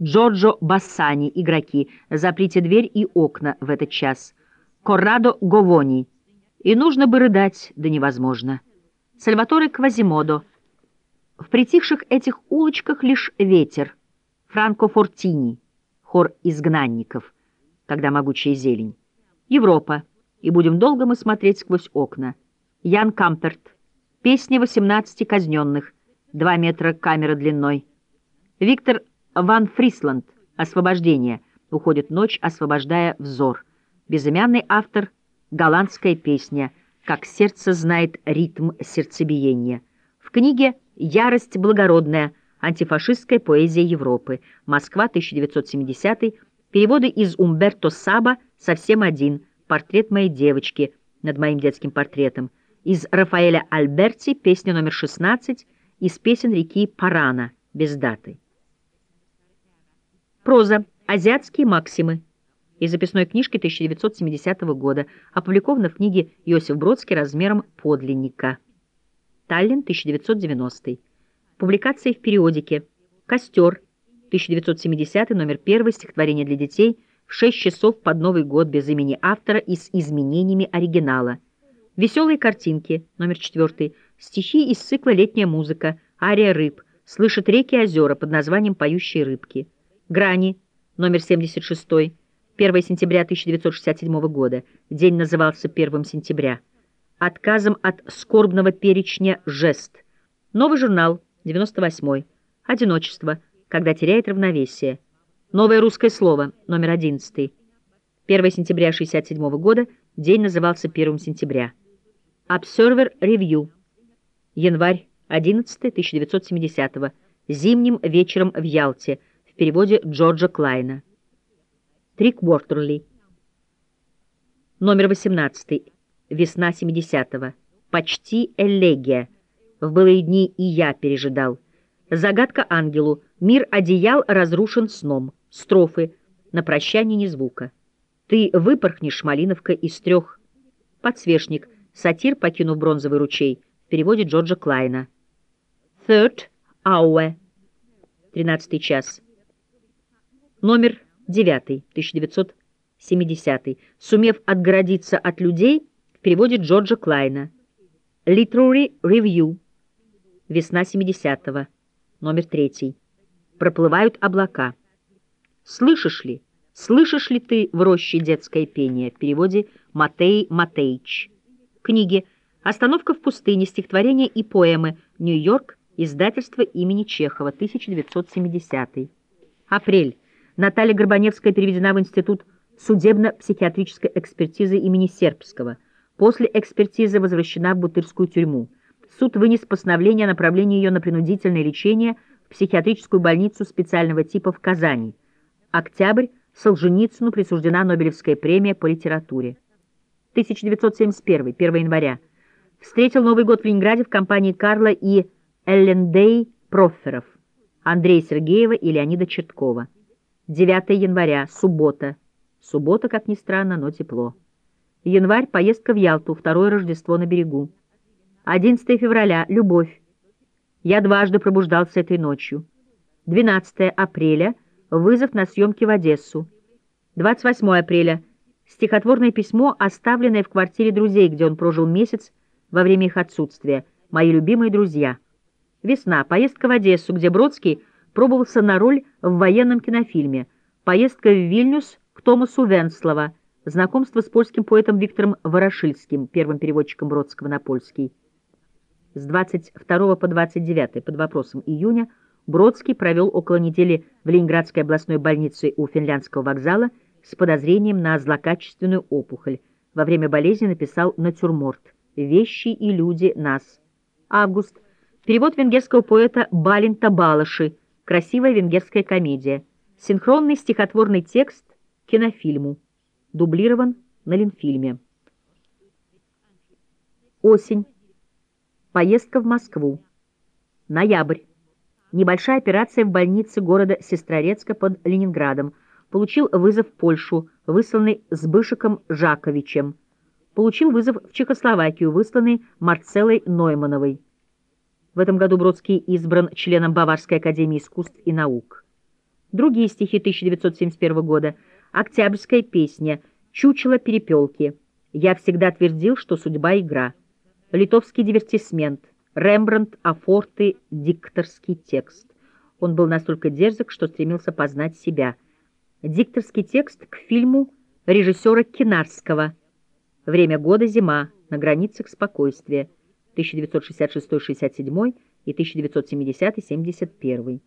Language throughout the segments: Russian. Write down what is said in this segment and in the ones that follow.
Джорджо Бассани, игроки, заприте дверь и окна в этот час. Коррадо Говони. И нужно бы рыдать, да невозможно. Сальваторе Квазимодо. В притихших этих улочках лишь ветер. Франко Фортини. Хор изгнанников. Когда могучая зелень. Европа. И будем долго мы смотреть сквозь окна. Ян Камперт. Песня 18 казненных. Два метра камера длиной. Виктор Ван Фрисланд. Освобождение. Уходит ночь, освобождая взор. Безымянный автор. Голландская песня. Как сердце знает ритм сердцебиения. В книге «Ярость благородная. Антифашистская поэзия Европы». Москва, 1970 Переводы из Умберто Саба «Совсем один». Портрет моей девочки над моим детским портретом. Из Рафаэля Альберти песня номер 16 из песен реки Парана без даты. Проза. Азиатские максимы. Из записной книжки 1970 года. Опубликована в книге Иосиф Бродский размером подлинника. Таллин, 1990. Публикации в периодике. Костер. 1970 номер 1, стихотворение для детей, в 6 часов под Новый год без имени автора и с изменениями оригинала. Веселые картинки, номер 4, стихи из цикла «Летняя музыка», ария рыб, слышат реки озера под названием «Поющие рыбки». Грани, номер 76, 1 сентября 1967 года, день назывался 1 сентября. Отказом от скорбного перечня «Жест». Новый журнал, 98 Одиночество, когда теряет равновесие. Новое русское слово, номер 11. 1 сентября 1967 года, день назывался 1 сентября. Observer Review. Январь 11 1970 -го. Зимним вечером в Ялте. Переводе Джорджа Клайна. Трик Уортерли. Номер 18. Весна 70-го. Почти элегия. В былые дни и я пережидал. Загадка ангелу. Мир одеял разрушен сном. Строфы. На прощание ни звука. Ты выпорхнешь, малиновка, из трех. Подсвечник. Сатир, покинув бронзовый ручей. В переводе Джорджа Клайна. Third hour. Тринадцатый час. Номер девятый. 1970. Сумев отгородиться от людей. В переводе Джорджа Клайна. Literary Review. Весна 70-го. Номер третий. Проплывают облака. Слышишь ли, слышишь ли ты в роще детское пение? В переводе Матей Матейч. Книги «Остановка в пустыне», стихотворения и поэмы. Нью-Йорк. Издательство имени Чехова. 1970. Апрель. Наталья Горбаневская переведена в Институт судебно-психиатрической экспертизы имени Сербского. После экспертизы возвращена в Бутырскую тюрьму. Суд вынес постановление о направлении ее на принудительное лечение – психиатрическую больницу специального типа в Казани. Октябрь. Солженицыну присуждена Нобелевская премия по литературе. 1971. 1 января. Встретил Новый год в Ленинграде в компании Карла и Эллендей Профферов, Андрея Сергеева и Леонида Черткова. 9 января. Суббота. Суббота, как ни странно, но тепло. Январь. Поездка в Ялту. Второе Рождество на берегу. 11 февраля. Любовь. Я дважды пробуждался этой ночью. 12 апреля — вызов на съемки в Одессу. 28 апреля — стихотворное письмо, оставленное в квартире друзей, где он прожил месяц во время их отсутствия. Мои любимые друзья. Весна. Поездка в Одессу, где Бродский пробовался на роль в военном кинофильме. Поездка в Вильнюс к Томасу Венслова. Знакомство с польским поэтом Виктором Ворошильским, первым переводчиком Бродского на польский. С 22 по 29 под вопросом июня Бродский провел около недели в Ленинградской областной больнице у финляндского вокзала с подозрением на злокачественную опухоль. Во время болезни написал натюрморт «Вещи и люди нас». Август. Перевод венгерского поэта Балинта Балаши «Красивая венгерская комедия». Синхронный стихотворный текст кинофильму. Дублирован на Ленфильме. Осень. Поездка в Москву. Ноябрь. Небольшая операция в больнице города Сестрорецка под Ленинградом. Получил вызов в Польшу, высланный Сбышиком Жаковичем. Получил вызов в Чехословакию, высланный Марцеллой Ноймановой. В этом году Бродский избран членом Баварской академии искусств и наук. Другие стихи 1971 года. Октябрьская песня «Чучело перепелки». Я всегда твердил, что судьба — игра. Литовский дивертисмент. Рембрандт, Афорты, дикторский текст. Он был настолько дерзок, что стремился познать себя. Дикторский текст к фильму режиссера Кинарского «Время года, зима, на границах спокойствия» 1966-67 и 1970-71.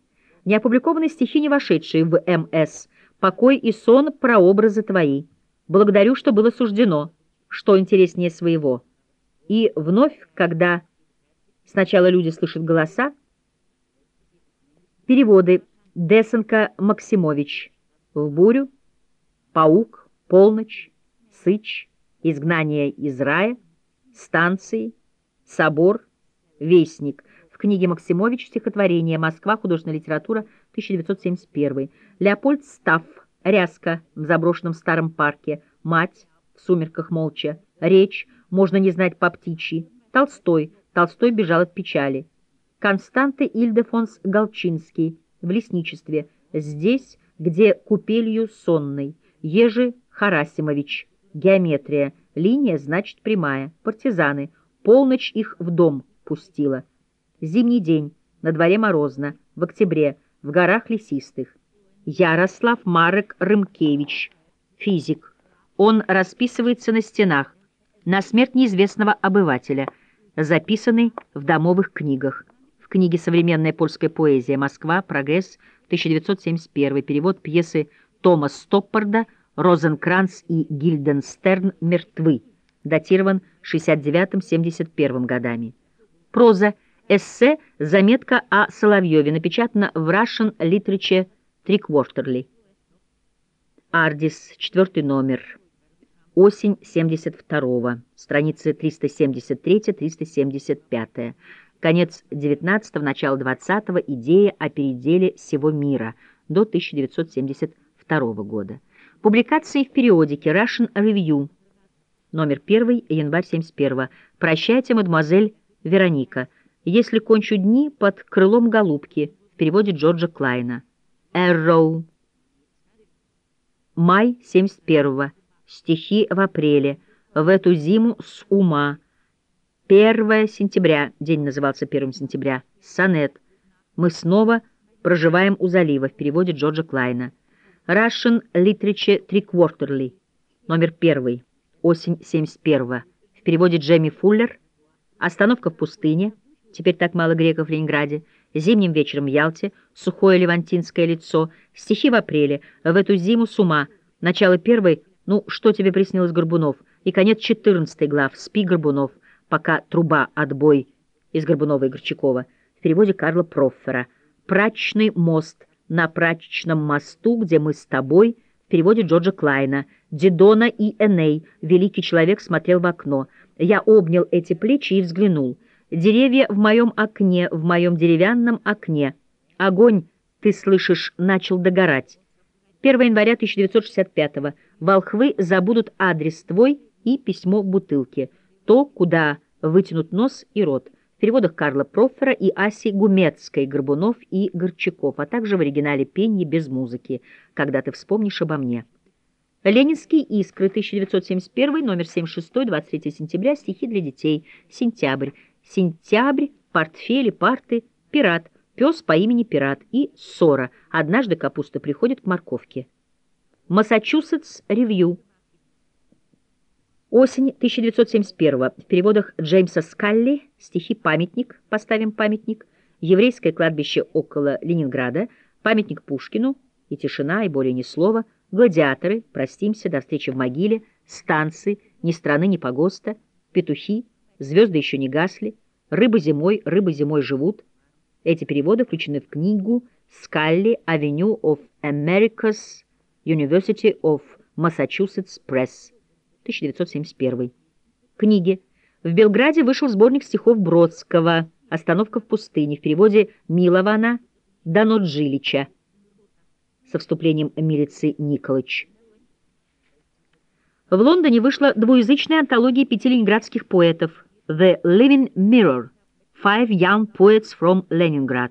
Неопубликованные стихи, не вошедшие в МС «Покой и сон, прообразы твои». Благодарю, что было суждено, что интереснее своего. И вновь, когда сначала люди слышат голоса, переводы Десенко Максимович «В бурю», «Паук», «Полночь», «Сыч», «Изгнание из рая», «Станции», «Собор», «Вестник», в книге Максимович стихотворение «Москва. Художественная литература. 1971». Леопольд Стафф. Ряска в заброшенном старом парке. Мать. В сумерках молча. Речь. Можно не знать по птичьи. Толстой. Толстой бежал от печали. Константе Ильдефонс Галчинский. В лесничестве. Здесь, где купелью сонной. Ежи Харасимович. Геометрия. Линия, значит, прямая. Партизаны. Полночь их в дом пустила. Зимний день, на дворе морозно, в октябре, в горах лесистых. Ярослав Марек Рымкевич, физик. Он расписывается на стенах, на смерть неизвестного обывателя, записанный в домовых книгах. В книге «Современная польская поэзия. Москва. Прогресс. 1971». Перевод пьесы Тома Стоппарда «Розенкранц и Гильденстерн мертвы». Датирован 69-71 годами. Проза Эссе «Заметка о Соловьеве» напечатана в Russian Literature Three Ардис, четвертый номер. Осень 72-го. Страницы 373-375. Конец 19-го, начало 20-го. Идея о переделе всего мира до 1972 года. Публикации в периодике Russian Review. Номер 1, январь 71 «Прощайте, мадемуазель Вероника». «Если кончу дни под крылом голубки» в переводе Джорджа Клайна. «Эрроу». Май 71-го. Стихи в апреле. В эту зиму с ума. 1 сентября. День назывался 1 сентября. Сонет. Мы снова проживаем у залива в переводе Джорджа Клайна. Russian Literature Three Номер 1. Осень 71-го. В переводе Джемми Фуллер. Остановка в пустыне. Теперь так мало греков в Ленинграде. Зимним вечером в Ялте, сухое левантинское лицо, стихи в апреле, в эту зиму с ума, начало первой, ну, что тебе приснилось, Горбунов, и конец четырнадцатой глав, спи, Горбунов, пока труба отбой. Из Горбунова и Горчакова, в переводе Карла Проффера, прачечный мост на прачечном мосту, где мы с тобой, переводе Джорджа Клайна, Дидона и Эней, великий человек смотрел в окно, я обнял эти плечи и взглянул — Деревья в моем окне, в моем деревянном окне. Огонь, ты слышишь, начал догорать. 1 января 1965 Волхвы забудут адрес твой и письмо в бутылке. То, куда вытянут нос и рот. Переводах Карла Профера и Аси Гумецкой, Горбунов и Горчаков, а также в оригинале «Пенни без музыки», «Когда ты вспомнишь обо мне». Ленинские искры, 1971, номер 76, 23 сентября, стихи для детей, сентябрь. Сентябрь, портфели, парты, пират, пес по имени Пират и ссора. Однажды капуста приходит к морковке. Массачусетс Ревью. Осень 1971 В переводах Джеймса Скалли. Стихи «Памятник», поставим памятник, еврейское кладбище около Ленинграда, памятник Пушкину и тишина, и более ни слова, гладиаторы, простимся, до встречи в могиле, станции, ни страны, ни погоста, петухи, звезды еще не гасли, рыбы зимой, рыбы зимой живут. Эти переводы включены в книгу «Скалли Avenue of America's University of Massachusetts Press» 1971. Книги. В Белграде вышел сборник стихов Бродского «Остановка в пустыне» в переводе Милована Даноджилича со вступлением Милицы Николыч. В Лондоне вышла двуязычная антология пяти ленинградских поэтов «The Living Mirror. Five Young Poets from Leningrad».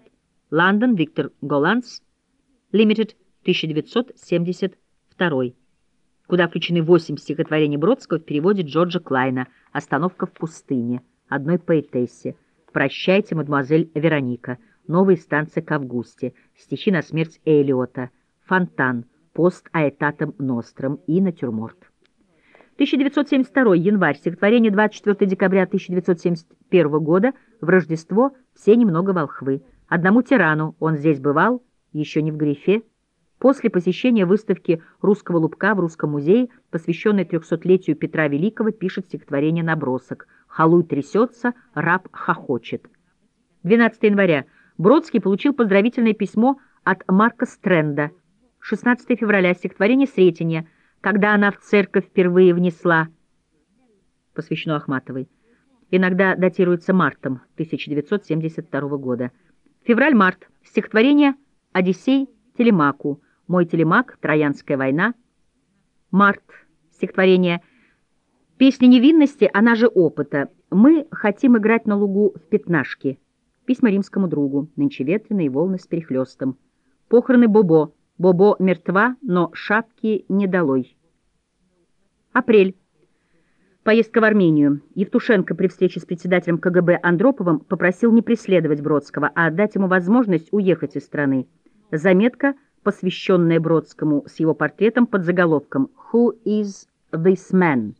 Лондон, Виктор Голланц, Limited, 1972, куда включены восемь стихотворений Бродского в переводе Джорджа Клайна «Остановка в пустыне», одной поэтессе, «Прощайте, мадемуазель Вероника», «Новые стансы к Августе», стихи на смерть Элиота, «Фонтан», «Пост аэтатом ностром» и «Натюрморт». 1972 январь, стихотворение 24 декабря 1971 года, в Рождество «Все немного волхвы». Одному тирану, он здесь бывал, еще не в грифе. После посещения выставки русского лубка в Русском музее, посвященной трехсотлетию Петра Великого, пишет стихотворение «Набросок». «Халуй трясется, раб хохочет». 12 января. Бродский получил поздравительное письмо от Марка Стренда. 16 февраля. Стихотворение Сретения – когда она в церковь впервые внесла, посвящено Ахматовой, иногда датируется мартом 1972 года. Февраль-март. Стихотворение «Одиссей Телемаку», «Мой Телемак», «Троянская война». Март. Стихотворение «Песня невинности, она же опыта». «Мы хотим играть на лугу в пятнашки». Письма римскому другу. Нынче ветреные волны с перехлестом. Похороны Бобо. Бобо мертва, но шапки не долой. Апрель. Поездка в Армению. Евтушенко при встрече с председателем КГБ Андроповым попросил не преследовать Бродского, а отдать ему возможность уехать из страны. Заметка, посвященная Бродскому с его портретом под заголовком «Who is this man?»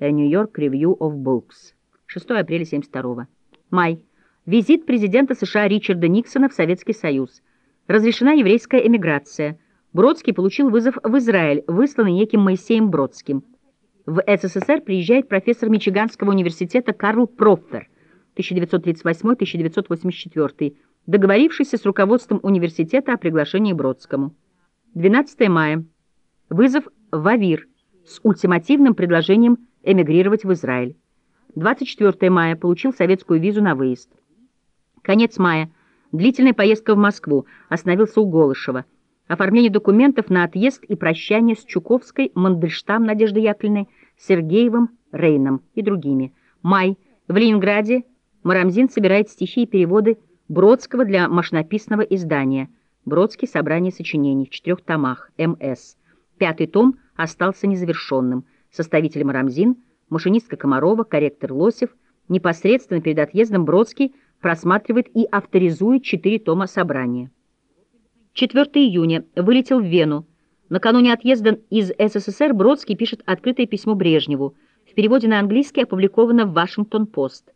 A New York Review of Books. 6 апреля 72 Май. Визит президента США Ричарда Никсона в Советский Союз. Разрешена еврейская эмиграция. Бродский получил вызов в Израиль, высланный неким Моисеем Бродским. В СССР приезжает профессор Мичиганского университета Карл Проффер, 1938-1984, договорившийся с руководством университета о приглашении Бродскому. 12 мая. Вызов в Авир с ультимативным предложением эмигрировать в Израиль. 24 мая. Получил советскую визу на выезд. Конец мая. Длительная поездка в Москву. Остановился у Голышева. Оформление документов на отъезд и прощание с Чуковской, Мандельштам Надеждой Яковлевной, Сергеевым, Рейном и другими. Май. В Ленинграде Марамзин собирает стихи и переводы Бродского для машинописного издания. Бродский. Собрание сочинений в четырех томах. М.С. Пятый том остался незавершенным. Составитель Марамзин, машинистка Комарова, корректор Лосев. Непосредственно перед отъездом Бродский – просматривает и авторизует четыре тома собрания. 4 июня. Вылетел в Вену. Накануне отъезда из СССР Бродский пишет открытое письмо Брежневу. В переводе на английский опубликовано в «Вашингтон-Пост».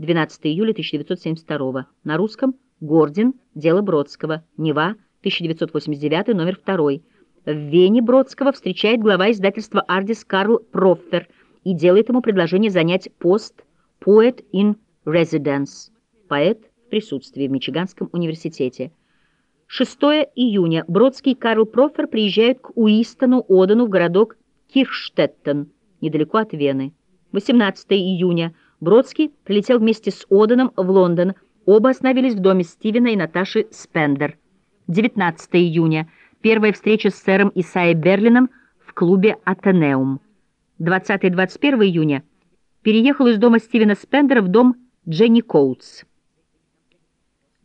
12 июля 1972. На русском «Гордин. Дело Бродского. Нева. 1989. Номер 2». В Вене Бродского встречает глава издательства «Ардис» Карл Проффер и делает ему предложение занять пост «Poet in Residence» поэт в присутствии в Мичиганском университете. 6 июня Бродский и Карл Профер приезжают к Уистону Одану в городок Кирштеттен, недалеко от Вены. 18 июня Бродский прилетел вместе с Оданом в Лондон. Оба остановились в доме Стивена и Наташи Спендер. 19 июня первая встреча с сэром Исаей Берлином в клубе «Атенеум». 20-21 июня переехал из дома Стивена Спендера в дом Дженни Коутс.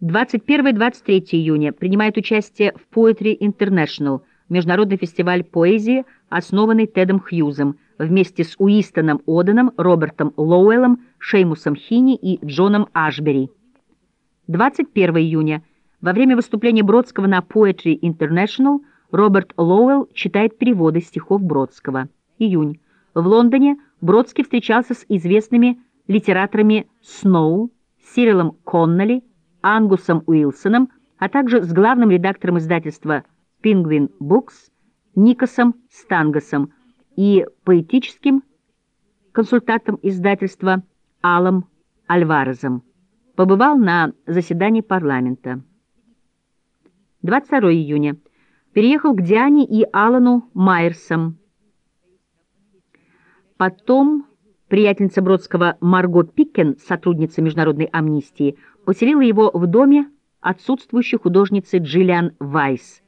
21-23 июня принимает участие в Poetry International, международный фестиваль поэзии, основанный Тедом Хьюзом, вместе с Уистоном Оденом, Робертом Лоуэллом, Шеймусом Хини и Джоном Ашбери. 21 июня. Во время выступления Бродского на Poetry International Роберт Лоуэлл читает переводы стихов Бродского. Июнь. В Лондоне Бродский встречался с известными литераторами Сноу, Сирилом Конноли, Ангусом Уилсоном, а также с главным редактором издательства Penguin Books Никосом Стангосом и поэтическим консультантом издательства Алом Альварезом. Побывал на заседании парламента. 22 июня. Переехал к Диане и Алану Майерсам. Потом приятельница Бродского Марго Пиккен, сотрудница Международной амнистии, поселила его в доме отсутствующей художницы Джиллиан Вайс.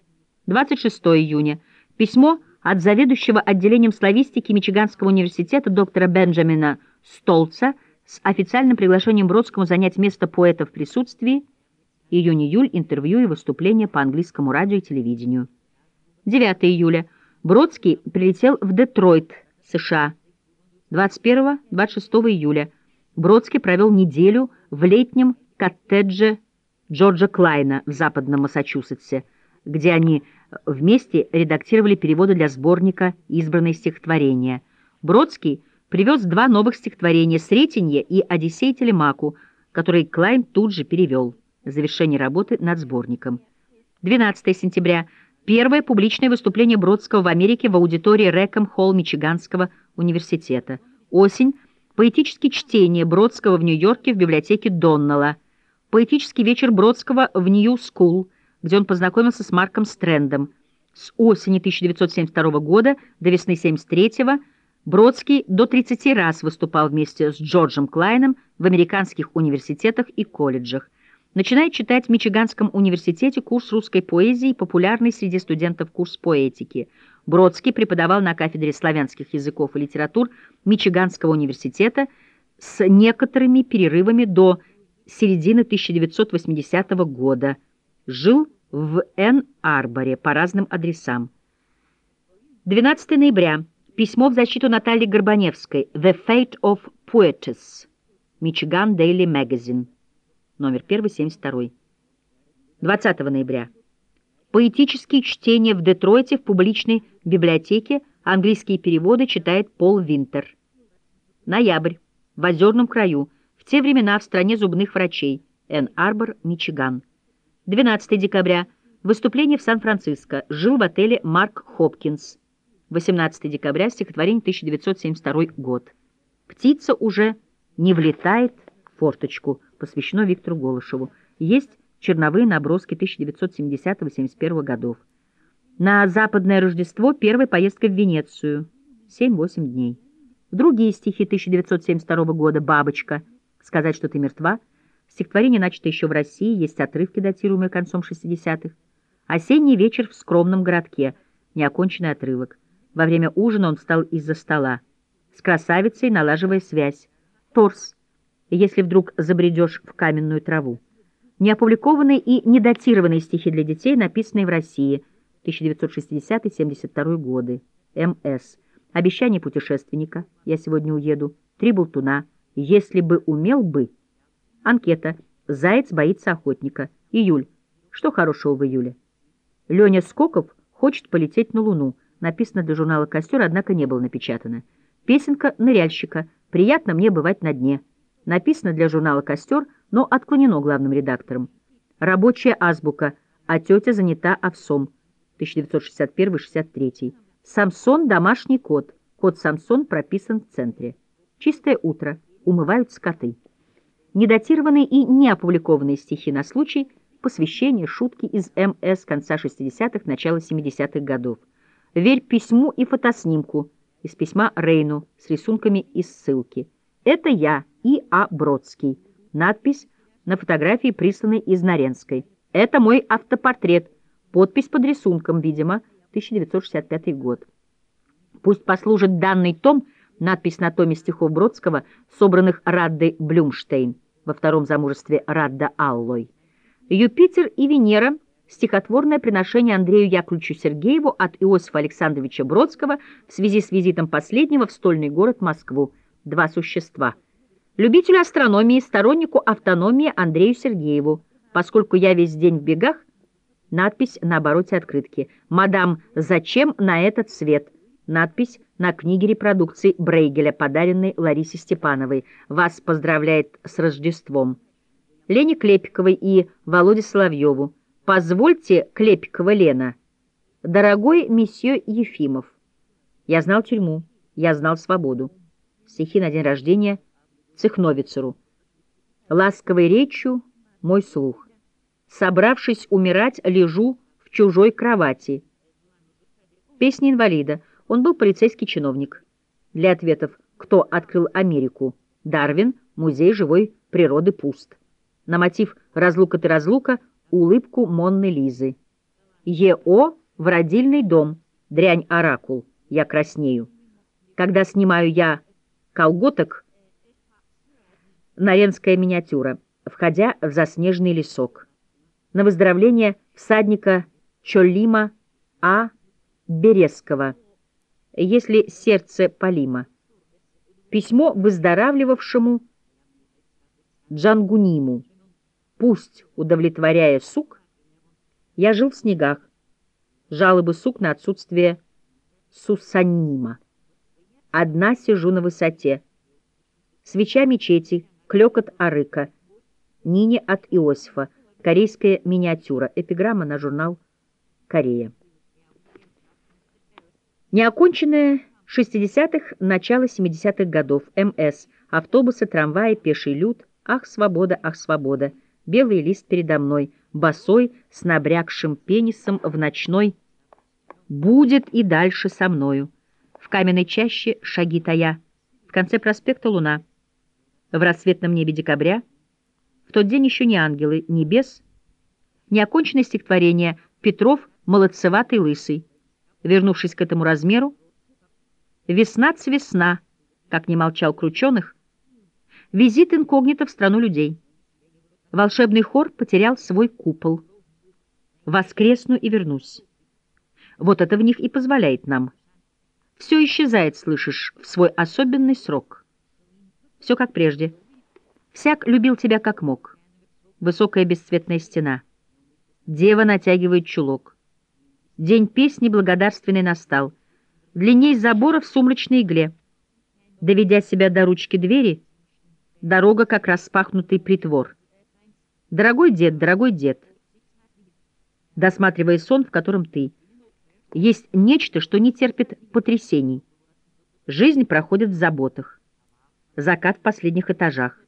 26 июня. Письмо от заведующего отделением славистики Мичиганского университета доктора Бенджамина Столца с официальным приглашением Бродскому занять место поэта в присутствии Июнь-июль интервью и выступления по английскому радио и телевидению. 9 июля. Бродский прилетел в Детройт, США. 21-26 июля. Бродский провел неделю в летнем коттедже Джорджа Клайна в западном Массачусетсе, где они вместе редактировали переводы для сборника «Избранные стихотворения». Бродский привез два новых стихотворения «Сретенье» и «Одиссей Телемаку», которые Клайн тут же перевел. Завершение работы над сборником. 12 сентября. Первое публичное выступление Бродского в Америке в аудитории Рэкхем Холл Мичиганского университета. Осень. Поэтические чтения Бродского в Нью-Йорке в библиотеке Доннелла. Поэтический вечер Бродского в Нью-Скул, где он познакомился с Марком Стрэндом. С осени 1972 года до весны 1973 Бродский до 30 раз выступал вместе с Джорджем Клайном в американских университетах и колледжах. Начинает читать в Мичиганском университете курс русской поэзии, популярный среди студентов курс поэтики. Бродский преподавал на кафедре славянских языков и литератур Мичиганского университета с некоторыми перерывами до середины 1980 года. Жил в Эн-Арборе по разным адресам. 12 ноября. Письмо в защиту Натальи Горбаневской «The Fate of Poetess», Michigan Daily Magazine, номер 1, 72. 20 ноября. Поэтические чтения в Детройте в публичной библиотеке, английские переводы читает Пол Винтер. Ноябрь. В Озерном краю. В те времена в стране зубных врачей. Энн-Арбор, Мичиган. 12 декабря. Выступление в Сан-Франциско. Жил в отеле Марк Хопкинс. 18 декабря, стихотворение 1972 год. «Птица уже не влетает в форточку», посвящено Виктору Голышеву. Есть черновые наброски 1970-71 годов. На западное Рождество первая поездка в Венецию. 7-8 дней. Другие стихи 1972 года «Бабочка», «Сказать, что ты мертва», стихотворение начато еще в России, есть отрывки, датируемые концом 60-х. «Осенний вечер в скромном городке», неоконченный отрывок. Во время ужина он встал из-за стола. С красавицей налаживая связь. Торс. Если вдруг забредешь в каменную траву. Неопубликованные и недатированные стихи для детей, написанные в России. 1960-72 годы. М.С. Обещание путешественника. Я сегодня уеду. Три болтуна. Если бы умел бы. Анкета. Заяц боится охотника. Июль. Что хорошего в июле? Леня Скоков хочет полететь на Луну. Написано для журнала «Костер», однако не было напечатано. Песенка ныряльщика «Приятно мне бывать на дне». Написано для журнала «Костер», но отклонено главным редактором. Рабочая азбука «А тетя занята овсом» 1961-63. Самсон – домашний кот. Кот Самсон прописан в центре. Чистое утро. Умывают скоты. Недатированные и неопубликованные стихи на случай посвящения шутки из МС конца 60-х, начала 70-х годов. Верь письму и фотоснимку из письма Рейну с рисунками и ссылки. Это я, И. А. Бродский. Надпись на фотографии, присланной из Наренской. Это мой автопортрет. Подпись под рисунком, видимо, 1965 год. Пусть послужит данный том, надпись на томе стихов Бродского, собранных Раддой Блюмштейн во втором замужестве Радда Аллой. Юпитер и Венера — стихотворное приношение Андрею Яковлевичу Сергееву от Иосифа Александровича Бродского в связи с визитом последнего в стольный город Москву. Два существа. Любителю астрономии, стороннику автономии Андрею Сергееву. Поскольку я весь день в бегах, надпись на обороте открытки. «Мадам, зачем на этот свет?» Надпись на книге репродукции Брейгеля, подаренной Ларисе Степановой. «Вас поздравляет с Рождеством». Лене Клепиковой и Володе Соловьеву. «Позвольте, Клепикова Лена, дорогой месье Ефимов, я знал тюрьму, я знал свободу». Стихи на день рождения Цехновицеру. Ласковой речью мой слух. Собравшись умирать, лежу в чужой кровати. Песня инвалида. Он был полицейский чиновник. Для ответов «Кто открыл Америку?» Дарвин, Музей живой природы пуст. На мотив «Разлука ты разлука» улыбку Монны Лизы. ЕО в родильный дом, дрянь-оракул, я краснею. Когда снимаю я колготок, Наренская миниатюра, входя в заснеженный лесок. на выздоровление всадника Чолима А. Березского, если сердце Полима. Письмо выздоравливавшему Джангуниму. Пусть, удовлетворяя сук, я жил в снегах. Жалобы сук на отсутствие сусанима. Одна сижу на высоте. Свеча мечети, клёкот арыка. Нине от Иосифа. Корейская миниатюра. Эпиграмма на журнал «Корея». Неоконченное 60-х, начало 70-х годов. МС. Автобусы, трамваи, пеший люд. Ах, свобода, ах, свобода. Белый лист передо мной. Босой, с набрякшим пенисом в ночной. Будет и дальше со мною. В каменной чаще шаги тая. В конце проспекта луна. В рассветном небе декабря. В тот день еще не ангелы, не бес. Неоконченное стихотворение Петров «Молодцеватый лысый». Вернувшись к этому размеру, «Весна-цвесна», как не молчал Крученых, визит инкогнито в страну людей. Волшебный хор потерял свой купол. Воскресну и вернусь. Вот это в них и позволяет нам. Все исчезает, слышишь, в свой особенный срок. Все как прежде. Всяк любил тебя как мог. Высокая бесцветная стена. Дева натягивает чулок. День песни благодарственный настал. Длинней забора в сумрачной игле. Доведя себя до ручки двери, дорога как распахнутый притвор. Дорогой дед, дорогой дед, досматривая сон, в котором ты, есть нечто, что не терпит потрясений. Жизнь проходит в заботах. Закат в последних этажах.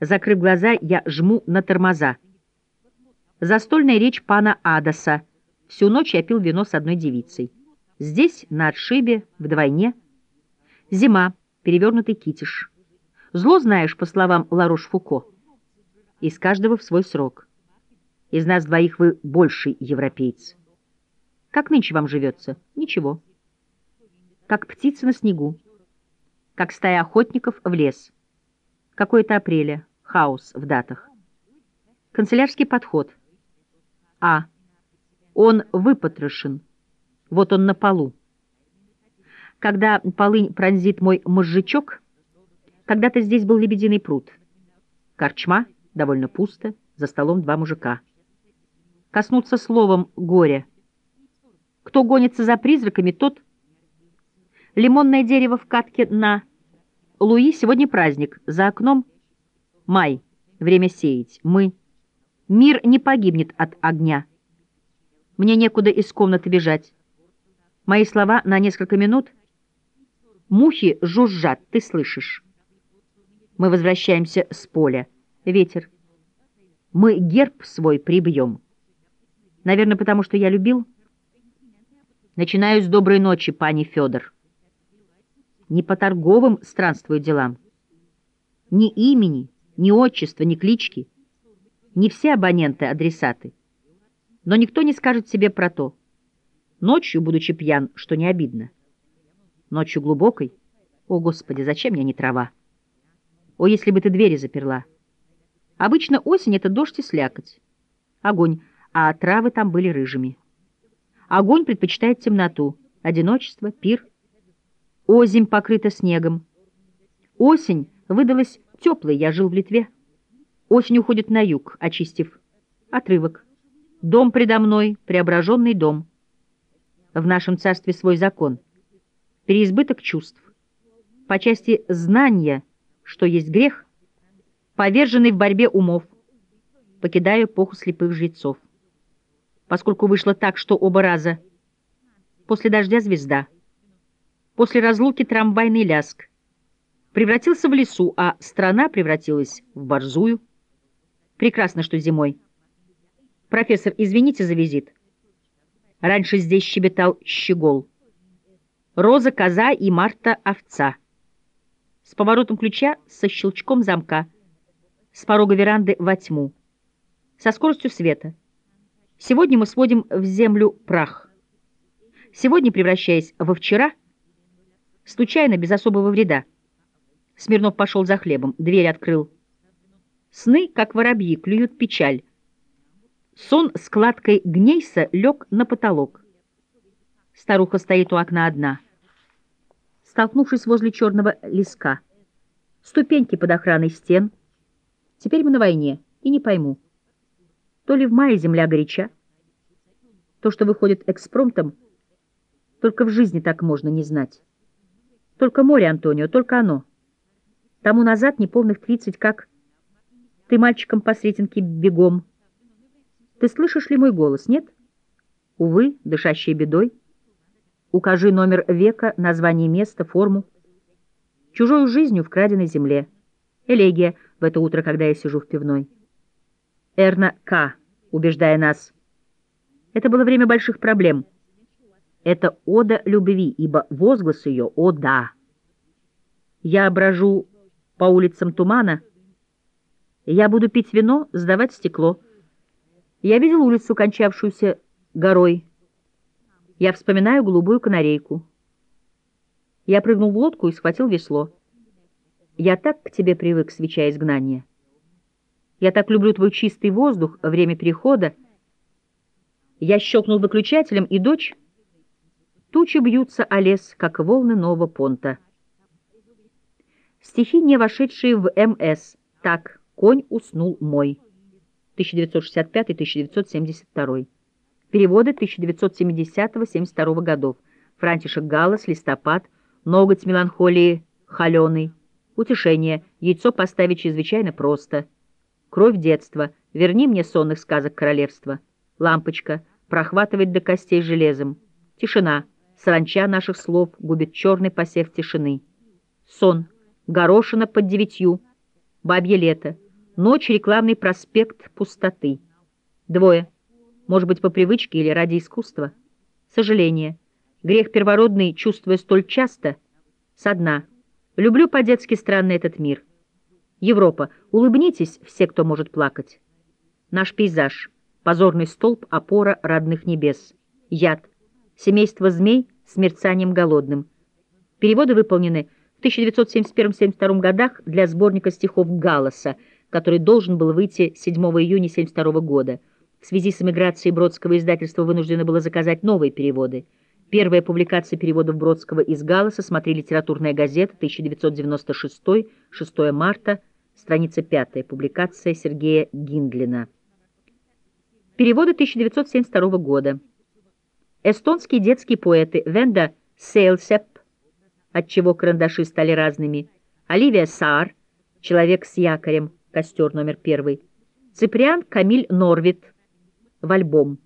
Закрыв глаза, я жму на тормоза. Застольная речь пана Адаса. Всю ночь я пил вино с одной девицей. Здесь, на отшибе, вдвойне. Зима, перевернутый китиш. Зло знаешь, по словам Ларош-Фуко. Из каждого в свой срок. Из нас двоих вы больший европеец. Как нынче вам живется? Ничего. Как птица на снегу. Как стая охотников в лес. Какое-то апреля. Хаос в датах. Канцелярский подход. А. Он выпотрошен. Вот он на полу. Когда полынь пронзит мой мозжечок, когда-то здесь был лебединый пруд. Корчма, довольно пусто, за столом два мужика. Коснуться словом горя — кто гонится за призраками, тот... Лимонное дерево в катке на... Луи, сегодня праздник. За окном май. Время сеять. Мы... Мир не погибнет от огня. Мне некуда из комнаты бежать. Мои слова на несколько минут. Мухи жужжат, ты слышишь. Мы возвращаемся с поля. Ветер. Мы герб свой прибьем. Наверное, потому что я любил... Начинаю с доброй ночи, пани Федор. Не по торговым странствую делам. Ни имени, ни отчества, ни клички. Не все абоненты адресаты. Но никто не скажет себе про то. Ночью, будучи пьян, что не обидно. Ночью глубокой. О, Господи, зачем я не трава? О, если бы ты двери заперла. Обычно осень — это дождь и слякоть. Огонь, а травы там были рыжими. Огонь предпочитает темноту, одиночество, пир. Озимь покрыта снегом. Осень выдалась теплой, я жил в Литве. Осень уходит на юг, очистив. Отрывок. Дом предо мной, преображенный дом. В нашем царстве свой закон. Переизбыток чувств. По части знания, что есть грех, поверженный в борьбе умов, покидая эпоху слепых жрецов поскольку вышло так, что оба раза. После дождя звезда. После разлуки трамвайный ляск. Превратился в лесу, а страна превратилась в борзую. Прекрасно, что зимой. Профессор, извините за визит. Раньше здесь щебетал щегол. Роза, коза и Марта овца. С поворотом ключа, со щелчком замка. С порога веранды во тьму. Со скоростью света. Сегодня мы сводим в землю прах. Сегодня, превращаясь во вчера, случайно, без особого вреда. Смирнов пошел за хлебом, дверь открыл. Сны, как воробьи, клюют печаль. Сон складкой гнейса лег на потолок. Старуха стоит у окна одна, столкнувшись возле черного леска. Ступеньки под охраной стен. Теперь мы на войне, и не пойму. То ли в мае земля горяча, то, что выходит экспромтом, только в жизни так можно не знать. Только море, Антонио, только оно. Тому назад неполных тридцать, как... Ты мальчиком по Сретенке бегом. Ты слышишь ли мой голос, нет? Увы, дышащей бедой. Укажи номер века, название места, форму. Чужою жизнью в краденой земле. Элегия в это утро, когда я сижу в пивной. Эрна К., убеждая нас. Это было время больших проблем. Это ода любви, ибо возглас ее — «О да». Я брожу по улицам тумана. Я буду пить вино, сдавать стекло. Я видел улицу, кончавшуюся горой. Я вспоминаю голубую канарейку. Я прыгнул в лодку и схватил весло. Я так к тебе привык, свеча изгнания. Я так люблю твой чистый воздух, время перехода. Я щелкнул выключателем, и дочь... Тучи бьются о лес, как волны нового понта. Стихи, не вошедшие в МС. Так, конь уснул мой. 1965-1972. Переводы 1970-72 годов. Франтишек Галлас, листопад, ноготь меланхолии, холеный, утешение, яйцо поставить чрезвычайно просто. Кровь детства, верни мне сонных сказок королевства. Лампочка, прохватывать до костей железом. Тишина, саранча наших слов губит черный посев тишины. Сон, горошина под девятью, бабье лето, ночь, рекламный проспект пустоты. Двое. Может быть, по привычке или ради искусства? Сожаление. Грех первородный, чувствуя столь часто, со дна. Люблю по-детски странный этот мир. Европа, улыбнитесь, все, кто может плакать. Наш пейзаж, позорный столб, опора родных небес. Яд, семейство змей с мерцанием голодным. Переводы выполнены в 1971-72 годах для сборника стихов Галласа, который должен был выйти 7 июня 1972 года. В связи с эмиграцией Бродского издательство вынуждено было заказать новые переводы. Первая публикация переводов Бродского из Галласа, смотри «Литературная газета», 1996, 6 марта, страница 5, публикация Сергея Гиндлина. Переводы 1972 года. Эстонские детские поэты Венда Сейлсеп, отчего карандаши стали разными, Оливия Саар, «Человек с якорем», костер номер первый, Циприан Камиль Норвит, в альбом.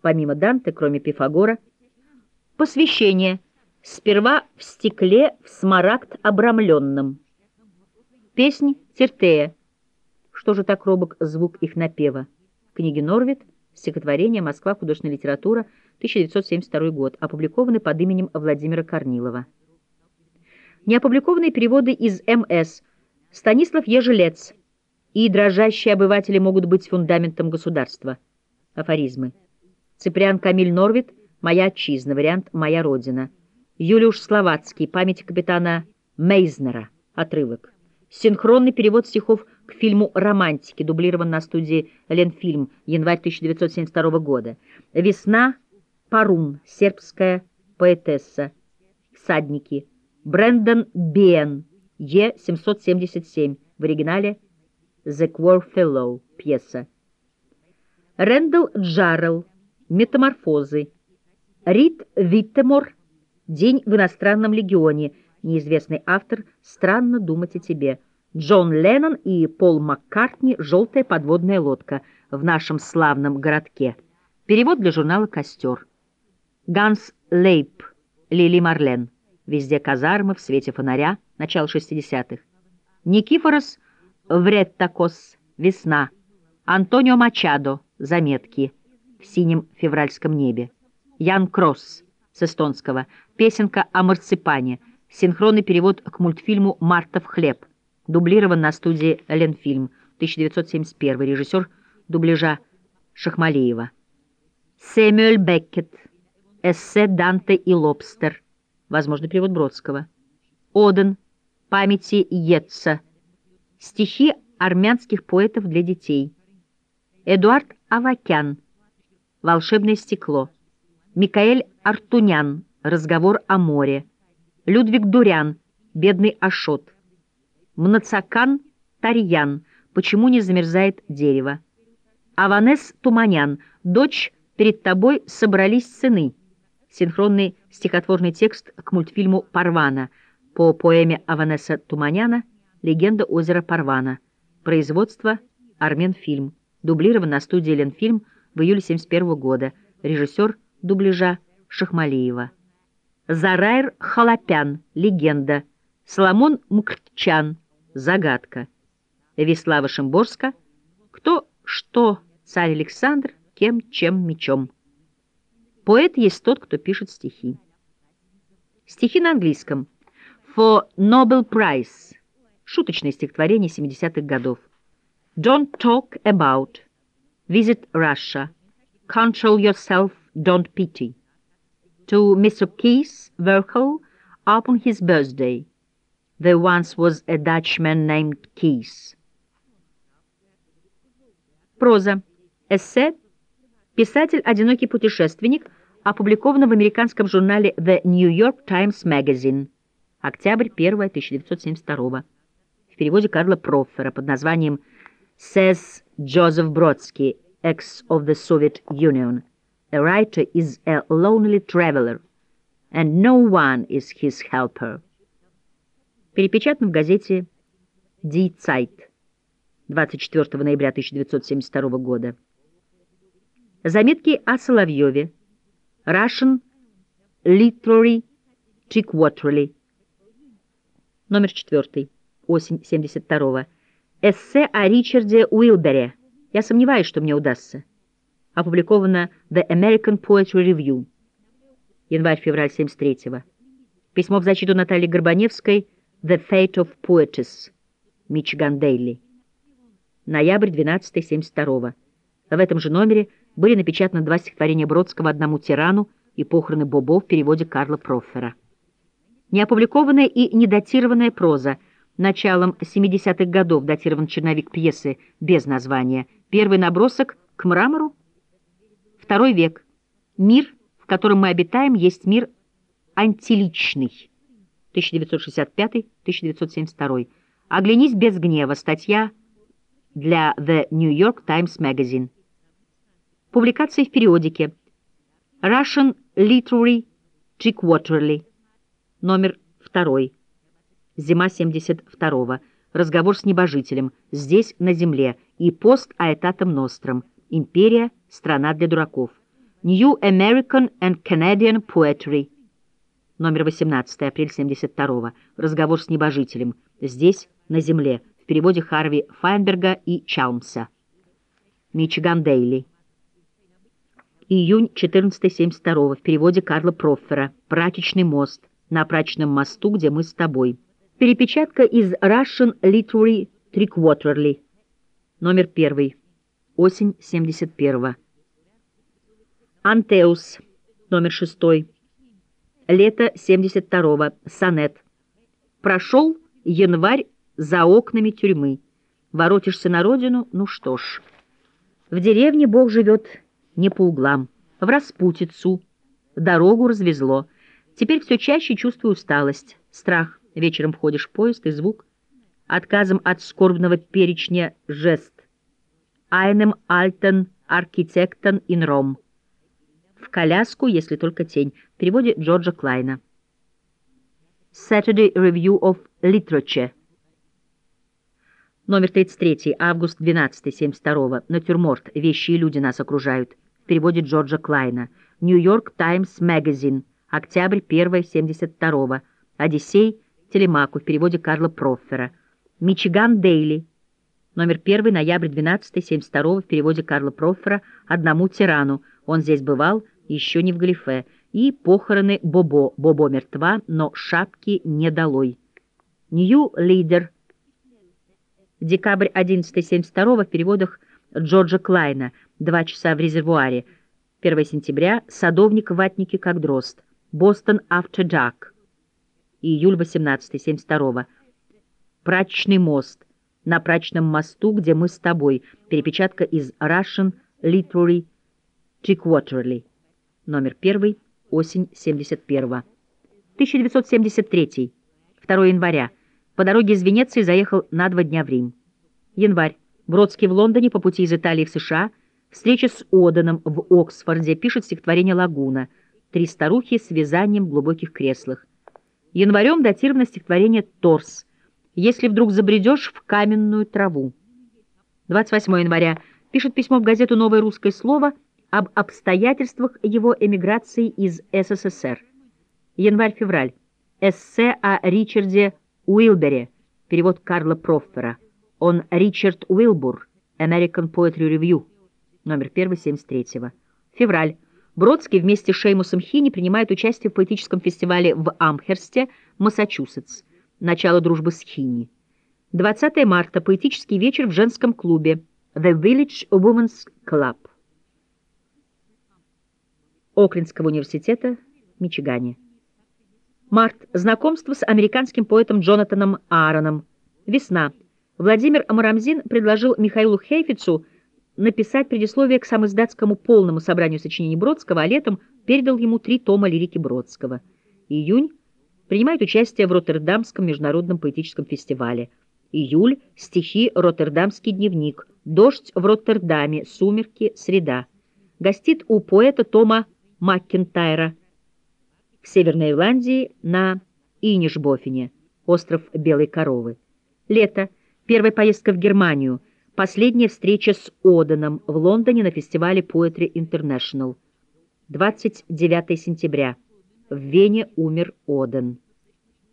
Помимо Данте, кроме Пифагора, посвящение. Сперва в стекле в смарагд обрамленном. Песнь Тертея. Что же так робок звук их напева? Книги Норвит, стихотворение «Москва. Художественная литература», 1972 год, опубликованы под именем Владимира Корнилова. Неопубликованные переводы из МС. Станислав Ежелец. И дрожащие обыватели могут быть фундаментом государства. Афоризмы. Циприан Камиль Норвит, «Моя отчизна», вариант «Моя родина». Юлиуш Словацкий, память капитана Мейзнера, отрывок. Синхронный перевод стихов к фильму «Романтики», дублирован на студии «Ленфильм», январь 1972 года. «Весна», Парун, сербская поэтесса. Всадники. Брэндон Бен, Е-777, в оригинале «The Quar Fellow», пьеса. Рэндалл Джаррелл, «Метаморфозы». Рид Виттемор, «День в иностранном легионе», неизвестный автор «Странно думать о тебе». Джон Леннон и Пол Маккартни «Желтая подводная лодка» в нашем славном городке. Перевод для журнала «Костер». Ганс Лейб, Лили Марлен. Везде казармы в свете фонаря, начало 60-х. Никифорос Вреттакос, «Весна». Антонио Мачадо, «Заметки» в синем февральском небе. Ян Кросс, с эстонского, песенка о марципане, синхронный перевод к мультфильму «Мартов хлеб», дублирован на студии «Ленфильм», 1971, режиссер дубляжа Шахмалеева. Сэмюэль Беккет, Эссе Данте и Лобстер. Возможно, перевод Бродского. Оден. Памяти Йетца. Стихи армянских поэтов для детей. Эдуард Авакян. «Волшебное стекло», Микаэль Артунян. «Разговор о море», Людвиг Дурян. «Бедный Ашот», Мнацакан Тарьян. «Почему не замерзает дерево», Аванес Туманян. «Дочь, перед тобой собрались сыны», синхронный стихотворный текст к мультфильму «Парвана» по поэме Аванеса Туманяна «Легенда озера Парвана», производство «Арменфильм», дублирован на студии «Ленфильм» в июле 1971 года, режиссер дубляжа Шахмалиева. Зарайр Халапян, легенда, Соломон Мкртчан, загадка, Веслава Шимборска, кто, что, царь Александр, кем, чем, мечом. Поэт есть тот, кто пишет стихи. Стихи на английском. For Nobel Prize. Шуточное стихотворение 70-х годов. Don't talk about. Visit Russia. Control yourself, don't pity. To Mr. Keith Verkel upon his birthday. There once was a Dutchman named Keith. Проза. Эссе Писатель «Одинокий путешественник» опубликовано в американском журнале The New York Times Magazine. Октябрь 1 1972 В переводе Карла Проффера под названием «Says Joseph Brodsky, ex of the Soviet Union, a writer is a lonely traveler, and no one is his helper». Перепечатан в газете Die Zeit 24 ноября 1972 года. Заметки о Соловьеве. Russian Literary Trick-Waterly. Номер 4. Осень 72-го. Эссе о Ричарде Уилбере. Я сомневаюсь, что мне удастся. Опубликовано The American Poetry Review. Январь-февраль 73-го. Письмо в защиту Натальи Горбаневской The Fate of Poetess. Мичиган Дейли. Ноябрь 12 72 В этом же номере были напечатаны два стихотворения Бродского «Одному тирану» и «Похороны Бобо» в переводе Карла Проффера. Неопубликованная и недатированная проза. Началом 70-х годов датирован черновик пьесы без названия. Первый набросок к мрамору. Второй век. Мир, в котором мы обитаем, есть мир антиличный. 1965-1972. Оглянись без гнева. Статья для The New York Times Magazine. Публикации в периодике Russian Literary Trick-Waterly, номер 2, зима 72-го, разговор с небожителем, здесь, на земле, и пост Аэтатом Ностром, империя, страна для дураков, New American and Canadian Poetry, номер 18, апрель 72-го, разговор с небожителем, здесь, на земле, в переводе Харви Файнберга и Чалмса, Мичиган Дейли, Июнь 1472 в переводе Карла Проффера. «Прачечный мост. На прачечном мосту, где мы с тобой». Перепечатка из Russian Literary Trickwaterly. Номер первый. Осень 71 Антеус. Номер шестой. Лето 72 Сонет. Прошел январь за окнами тюрьмы. Воротишься на родину, ну что ж. В деревне Бог живет не по углам, в распутицу. Дорогу развезло. Теперь все чаще чувствую усталость, страх. Вечером входишь в поезд, и звук. Отказом от скорбного перечня жест. Айнем альтен архитектон ин ром. В коляску, если только тень. В переводе Джорджа Клайна. Saturday Review of Literature. Номер 33, август 12, 72 Натюрморт. Вещи и люди нас окружают в переводе Джорджа Клайна. Нью-Йорк Таймс Magazine, октябрь 1 72 Одиссей Телемаку в переводе Карла Проффера. Мичиган Дейли, номер 1 ноябрь 12 72 в переводе Карла Проффера «Одному тирану». Он здесь бывал, еще не в Галифе. И похороны Бобо. Бобо мертва, но шапки не долой. Нью Лидер. Декабрь 11 72 в переводах Джорджа Клайна «Два часа в резервуаре», 1 сентября, «Садовник в ватнике, как дрозд», «Бостон Dark», июль 18 72 «Прачечный мост», «На прачечном мосту, где мы с тобой», перепечатка из Russian Literary Triquarterly, номер 1, осень 71 1973, 2 января. По дороге из Венеции заехал на два дня в Рим. Январь. Бродский в Лондоне по пути из Италии в США. Встреча с Оданом в Оксфорде. Пишет стихотворение «Лагуна». Три старухи с вязанием в глубоких креслах. Январем датировано стихотворение «Торс». «Если вдруг забредешь в каменную траву». 28 января. Пишет письмо в газету «Новое русское слово» об обстоятельствах его эмиграции из СССР. Январь-февраль. Эссе о Ричарде Уилбере. Перевод Карла Проффера. Он Ричард Уилбур. American Poetry Review. Номер 1, 73 -го. Февраль. Бродский вместе с Шеймусом Хини принимает участие в поэтическом фестивале в Амхерсте, Массачусетс. Начало дружбы с Хини. 20 марта. Поэтический вечер в женском клубе The Village Women's Club. Оклендского университета, Мичигане. Март. Знакомство с американским поэтом Джонатаном Аароном. Весна. Владимир Амарамзин предложил Михаилу Хейфицу написать предисловие к самоиздатскому полному собранию сочинений Бродского, а летом передал ему три тома лирики Бродского. Июнь. Принимает участие в Роттердамском международном поэтическом фестивале. Июль. Стихи «Роттердамский дневник». «Дождь в Роттердаме», «Сумерки», «Среда». Гостит у поэта Тома Маккентайра в Северной Ирландии на Инишбофене, остров Белой Коровы. Лето. Первая поездка в Германию. Последняя встреча с Оданом в Лондоне на фестивале Poetry International. 29 сентября. В Вене умер Оден.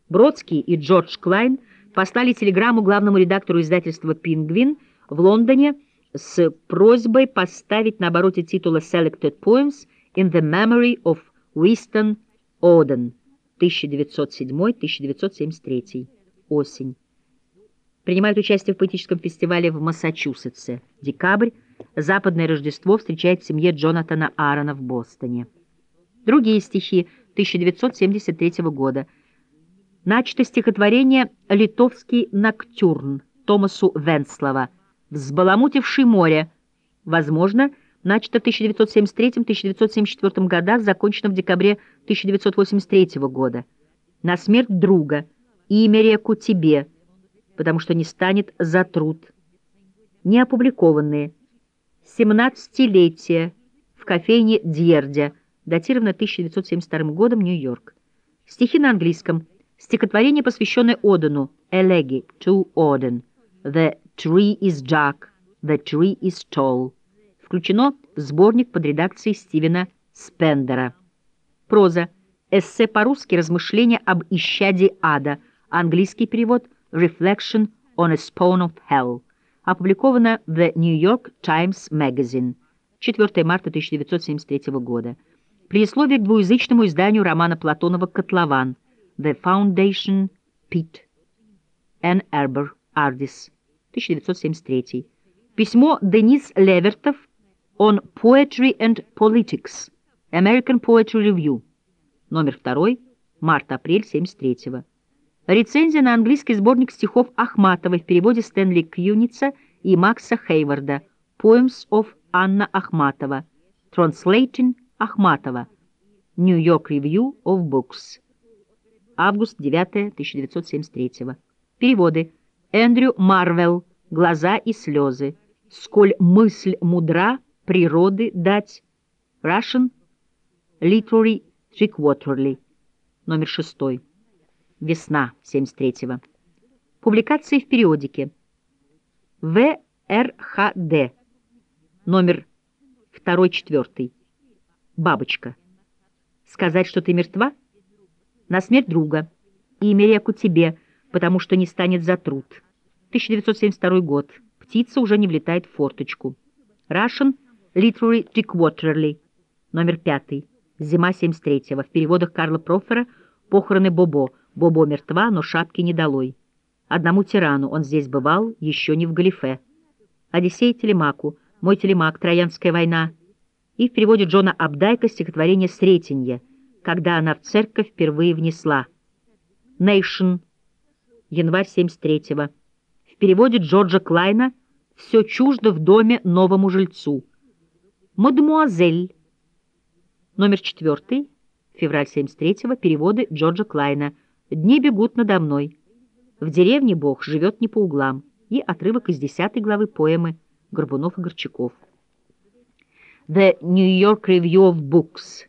Бродский и Джордж Клайн послали телеграмму главному редактору издательства «Пингвин» в Лондоне с просьбой поставить на обороте титула «Selected Poems» in the memory of Winston Оден, 1907-1973. Осень. Принимает участие в поэтическом фестивале в Массачусетсе. Декабрь. Западное Рождество встречает в семье Джонатана Аарона в Бостоне. Другие стихи 1973 года. Начато стихотворение «Литовский ноктюрн» Томасу Венслова «Взбаламутивший море». Возможно, начато в 1973-1974 годах, закончено в декабре 1983 года. На смерть друга, имя реку тебе, потому что не станет за труд. Не опубликованные. 17-летие в кофейне Дьердя, датировано 1972 годом, Нью-Йорк. Стихи на английском. Стихотворение, посвященное Одену, Elegy to Odin. The tree is dark, the tree is tall включено в сборник под редакцией Стивена Спендера. Проза. Эссе по-русски «Размышления об исчадии ада». Английский перевод «Reflection on a Spawn of Hell». Опубликовано в The New York Times Magazine. 4 марта 1973 года. Предисловие к двуязычному изданию романа Платонова «Котлован» The Foundation Pit. Н. Эрбер, Ардис, 1973. Письмо Денис Левертов On Poetry and Politics. American Poetry Review. Номер 2. Март-апрель 73-го. Рецензия на английский сборник стихов Ахматовой в переводе Стэнли Кьюница и Макса Хейварда. Poems of Анна Ахматова. Translating Ахматова. New York Review of Books. Август 9 1973 Переводы. Эндрю Марвелл. Глаза и слезы. Сколь мысль мудра, природы дать. Russian Literary Trickwaterly. Номер шестой. Весна 73-го. Публикации в периодике. ВРХД. Номер второй-четвертый. Бабочка. Сказать, что ты мертва? На смерть друга. Имя реку тебе, потому что не станет за труд. 1972 год. Птица уже не влетает в форточку. Russian Literary Trickwaterly, номер пятый, зима 73-го, в переводах Карла Профера «Похороны Бобо». Бобо мертва, но шапки не долой. Одному тирану он здесь бывал, еще не в Галифе. Одиссей Телемаку, мой Телемак, Троянская война. И в переводе Джона Абдайка стихотворение «Сретенье», когда она в церковь впервые внесла. Nation, январь 73-го. В переводе Джорджа Клайна «Все чуждо в доме новому жильцу». «Мадемуазель». Номер четвертый, февраль 73-го, переводы Джорджа Клайна. «Дни бегут надо мной». В деревне Бог живет не по углам. И отрывок из десятой главы поэмы Горбунов и Горчаков. The New York Review of Books.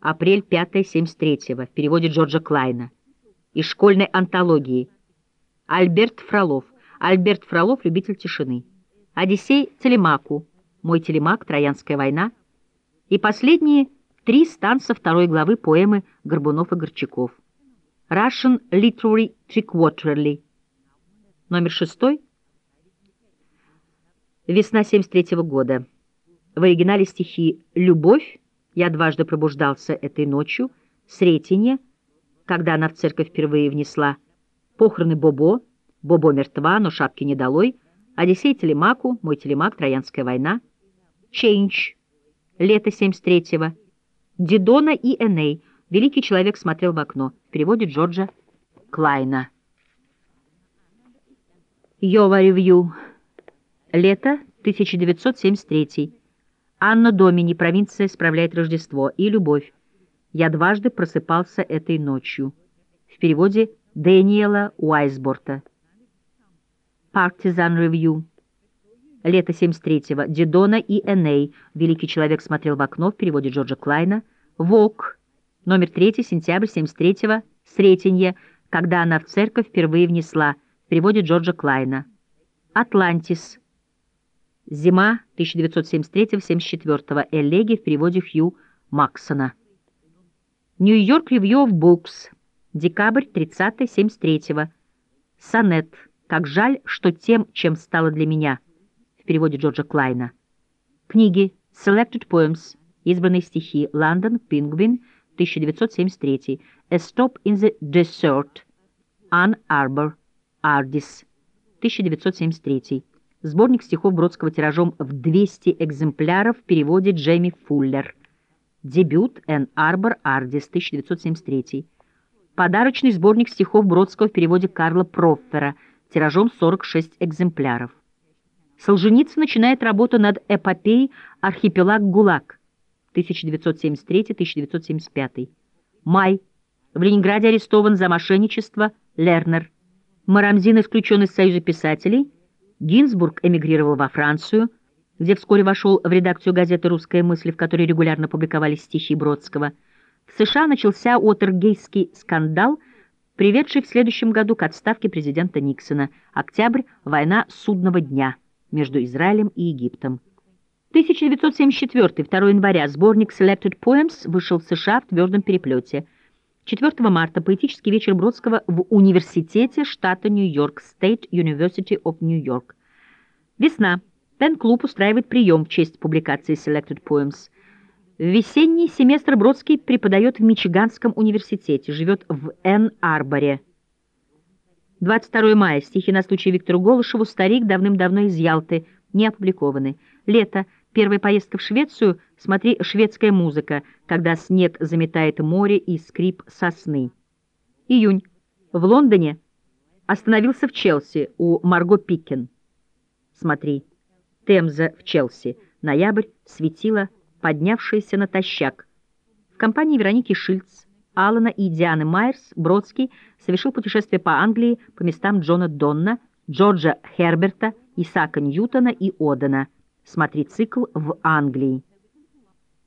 Апрель 5 73 в переводе Джорджа Клайна. Из школьной антологии. Альберт Фролов. Альберт Фролов, любитель тишины. Одиссей Телемаку. Мой телемак, Троянская война. И последние три станца второй главы поэмы Горбунов и Горчаков. Russian Literary Triquarterly. Номер шестой. Весна 73 -го года. В оригинале стихи «Любовь» я дважды пробуждался этой ночью, Сретенье, когда она в церковь впервые внесла, похороны Бобо, Бобо мертва, но шапки не долой, Одиссей Телемаку, мой Телемак, Троянская война, Change, лето 73-го, Дидона и Эней, великий человек смотрел в окно, в переводе Джорджа Клайна. Йова Ревью, лето 1973 Анна Домини, провинция справляет Рождество, и Любовь. Я дважды просыпался этой ночью. В переводе Дэниела Уайсборта. Partizan Review. Лето 73-го. Дидона и Эней. Великий человек смотрел в окно в переводе Джорджа Клайна. Вок. Номер 3, сентябрь 73-го. Сретенье. Когда она в церковь впервые внесла. В переводе Джорджа Клайна. Атлантис. Зима 1973-74, Эллеги в переводе Хью Максона. Нью-Йорк Review of Books, декабрь 30-73, Сонет. Как жаль, что тем, чем стало для меня, в переводе Джорджа Клайна. Книги Selected Poems, избранные стихи, Лондон, Пингвин, 1973, A Stop in the Desert, Ann Arbor, Ardis, 1973. Сборник стихов Бродского тиражом в 200 экземпляров в переводе Джейми Фуллер. Дебют Н. Арбор Ардис, 1973. Подарочный сборник стихов Бродского в переводе Карла Проффера, тиражом 46 экземпляров. Солженицын начинает работу над эпопеей «Архипелаг ГУЛАГ» 1973-1975. Май. В Ленинграде арестован за мошенничество Лернер. Марамзин исключен из Союза писателей – Гинзбург эмигрировал во Францию, где вскоре вошел в редакцию газеты «Русская мысль», в которой регулярно публиковались стихи Бродского. В США начался Уотергейский скандал, приведший в следующем году к отставке президента Никсона. Октябрь – война судного дня между Израилем и Египтом. 1974, 2 января, сборник Selected Poems вышел в США в твердом переплете – 4 марта поэтический вечер Бродского в университете штата Нью-Йорк, State University of New York. Весна. Пен-клуб устраивает прием в честь публикации Selected Poems. Весенний семестр Бродский преподает в Мичиганском университете, живет в Энн-Арборе. 22 мая. Стихи на случай Виктору Голышеву «Старик» давным-давно из Ялты, не опубликованы. Лето. Первая поездка в Швецию, смотри «Шведская музыка», когда снег заметает море и скрип сосны. Июнь. В Лондоне остановился в Челси у Марго Пиккен. Смотри. Темза в Челси. Ноябрь. Светило, поднявшееся натощак. В компании Вероники Шильц, Алана и Дианы Майерс Бродский совершил путешествие по Англии по местам Джона Донна, Джорджа Херберта, Исаака Ньютона и Одена – Смотри цикл в Англии.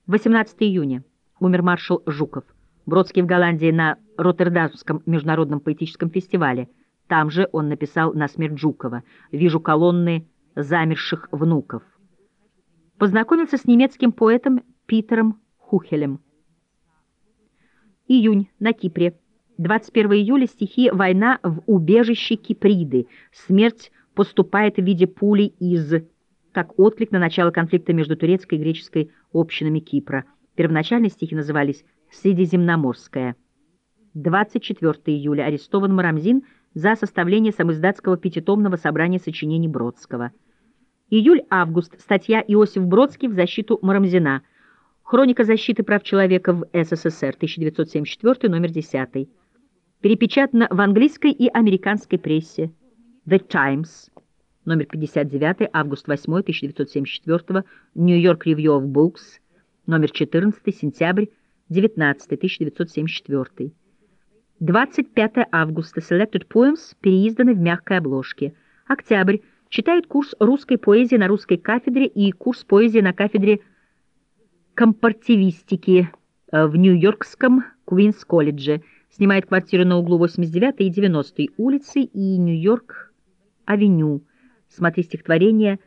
18 июня. Умер маршал Жуков. Бродский в Голландии на Роттердамском международном поэтическом фестивале. Там же он написал на смерть Жукова. «Вижу колонны замерших внуков». Познакомился с немецким поэтом Питером Хухелем. Июнь. На Кипре. 21 июля стихи «Война в убежище Киприды». Смерть поступает в виде пули из как отклик на начало конфликта между турецкой и греческой общинами Кипра. Первоначально стихи назывались «Средиземноморская». 24 июля арестован Марамзин за составление самоиздатского пятитомного собрания сочинений Бродского. Июль-август. Статья «Иосиф Бродский в защиту Марамзина». Хроника защиты прав человека в СССР, 1974, номер 10. Перепечатана в английской и американской прессе. The Times, номер 59, август 8, 1974, New York Review of Books, номер 14, сентябрь 19, 1974. 25 августа Selected Poems переизданы в мягкой обложке. Октябрь читает курс русской поэзии на русской кафедре и курс поэзии на кафедре компартивистики э, в Нью-Йоркском Куинс-колледже. Снимает квартиру на углу 89 и 90 улицы и Нью-Йорк-авеню. Смотри стихотворение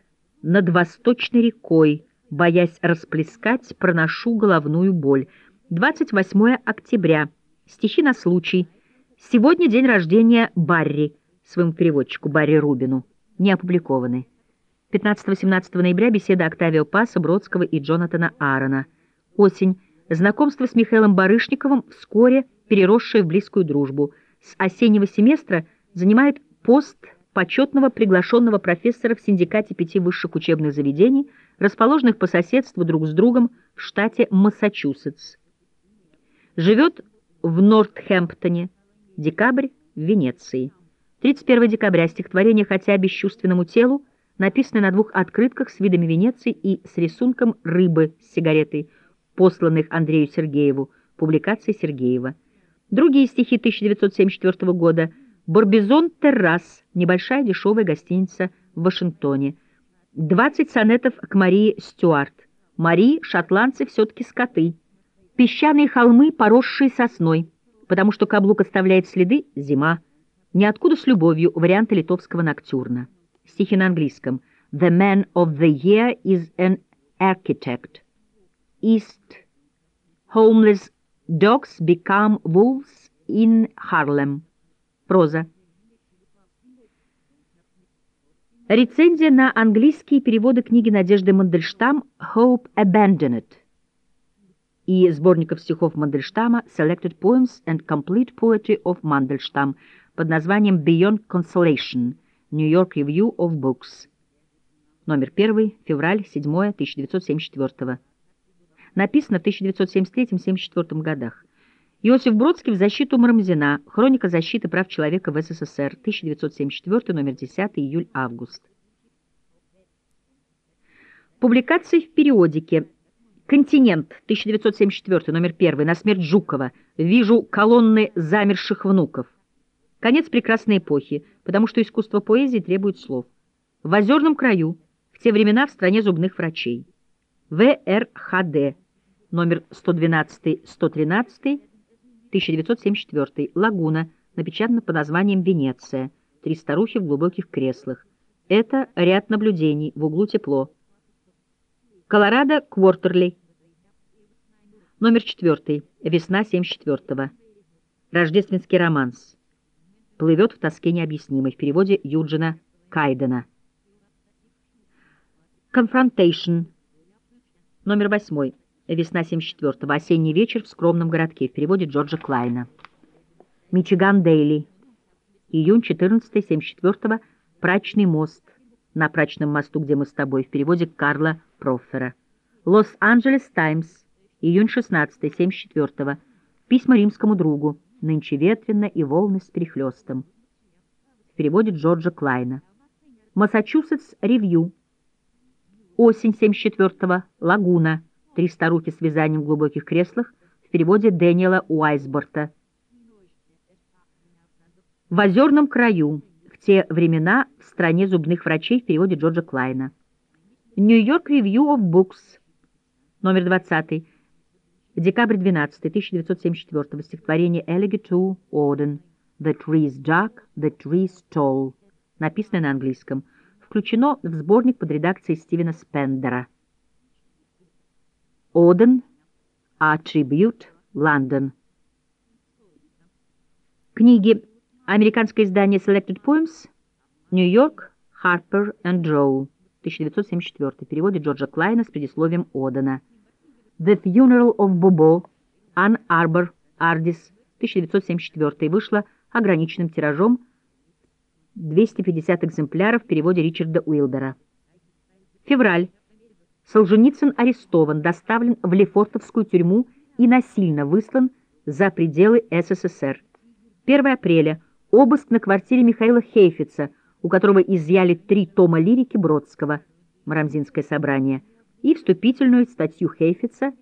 «Над восточной рекой, боясь расплескать, проношу головную боль». 28 октября. Стихи на случай. Сегодня день рождения Барри, своему переводчику Барри Рубину. Не опубликованы. 15-18 ноября беседа Октавио Паса, Бродского и Джонатана Аарона. Осень. Знакомство с Михаилом Барышниковым, вскоре переросшее в близкую дружбу. С осеннего семестра занимает пост почетного приглашенного профессора в синдикате пяти высших учебных заведений, расположенных по соседству друг с другом в штате Массачусетс. Живет в Нортхэмптоне, декабрь в Венеции. 31 декабря стихотворение «Хотя бесчувственному телу» написано на двух открытках с видами Венеции и с рисунком рыбы с сигаретой, посланных Андрею Сергееву, публикации Сергеева. Другие стихи 1974 года «Барбизон Террас», небольшая дешевая гостиница в Вашингтоне. 20 сонетов к Марии Стюарт. Марии, шотландцы все-таки скоты. Песчаные холмы, поросшие сосной, потому что каблук оставляет следы — зима. Ниоткуда с любовью варианты литовского ноктюрна. Стихи на английском. The man of the year is an architect. East. Homeless dogs become wolves in Harlem. Проза. Рецензия на английские переводы книги Надежды Мандельштам «Hope Abandoned» и сборников стихов Мандельштама «Selected Poems and Complete Poetry of Mandelstam» под названием «Beyond Consolation» New York Review of Books. Номер 1, февраль 7, 1974 Написано в 1973-74 годах. Иосиф Бродский в защиту Марамзина. Хроника защиты прав человека в СССР. 1974, номер 10, июль-август. Публикации в периодике «Континент», 1974, номер 1, на смерть Жукова. «Вижу колонны замерших внуков». Конец прекрасной эпохи, потому что искусство поэзии требует слов. В озерном краю, в те времена в стране зубных врачей. ВРХД, номер 112-113, 1974, Лагуна, напечатано по названием «Венеция», три старухи в глубоких креслах. Это ряд наблюдений, в углу тепло. Колорадо Квортерли. Номер 4. Весна 74-го. Рождественский романс. Плывет в тоске необъяснимой. В переводе Юджина Кайдена. Confrontation. Номер 8. Весна 74-го. Осенний вечер в скромном городке. В переводе Джорджа Клайна. Мичиган Дейли. Июнь 14 74-го. Прачный мост. На прачном мосту, где мы с тобой. В переводе Карла Проффера. Лос-Анджелес Таймс. Июнь 16 74-го. Письма римскому другу. Нынче ветрено и волны с перехлестом. В переводе Джорджа Клайна. Массачусетс Ревью. Осень 74-го. Лагуна. Три старухи с вязанием в глубоких креслах. В переводе Дэниела Уайсборта. В озерном краю. В те времена в стране зубных врачей в переводе Джорджа Клайна. Нью-Йорк Review of Books. Номер 20. Декабрь 12, 1974. Стихотворение Elegy to Auden. The trees dark, the trees tall. Написано на английском включено в сборник под редакцией Стивена Спендера. Оден, A Tribute, London. Книги. Американское издание Selected Poems, Нью-Йорк, Harper and Row, 1974. В переводе Джорджа Клайна с предисловием Одена. The Funeral of Bobo, Ann Arbor, Ardis, 1974. Вышла ограниченным тиражом 250 экземпляров в переводе Ричарда Уилбера. Февраль. Солженицын арестован, доставлен в Лефортовскую тюрьму и насильно выслан за пределы СССР. 1 апреля. Обыск на квартире Михаила Хейфица, у которого изъяли три тома лирики Бродского «Марамзинское собрание» и вступительную статью Хейфица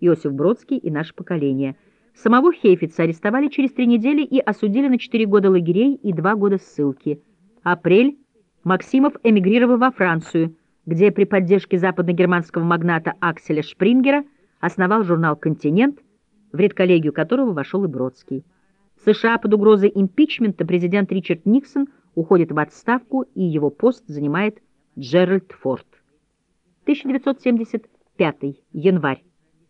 «Иосиф Бродский и наше поколение». Самого Хейфица арестовали через три недели и осудили на четыре года лагерей и два года ссылки. Апрель. Максимов эмигрировал во Францию, где при поддержке западно-германского магната Акселя Шпрингера основал журнал «Континент», в редколлегию которого вошел и Бродский. В США под угрозой импичмента президент Ричард Никсон уходит в отставку, и его пост занимает Джеральд Форд. 1975 январь.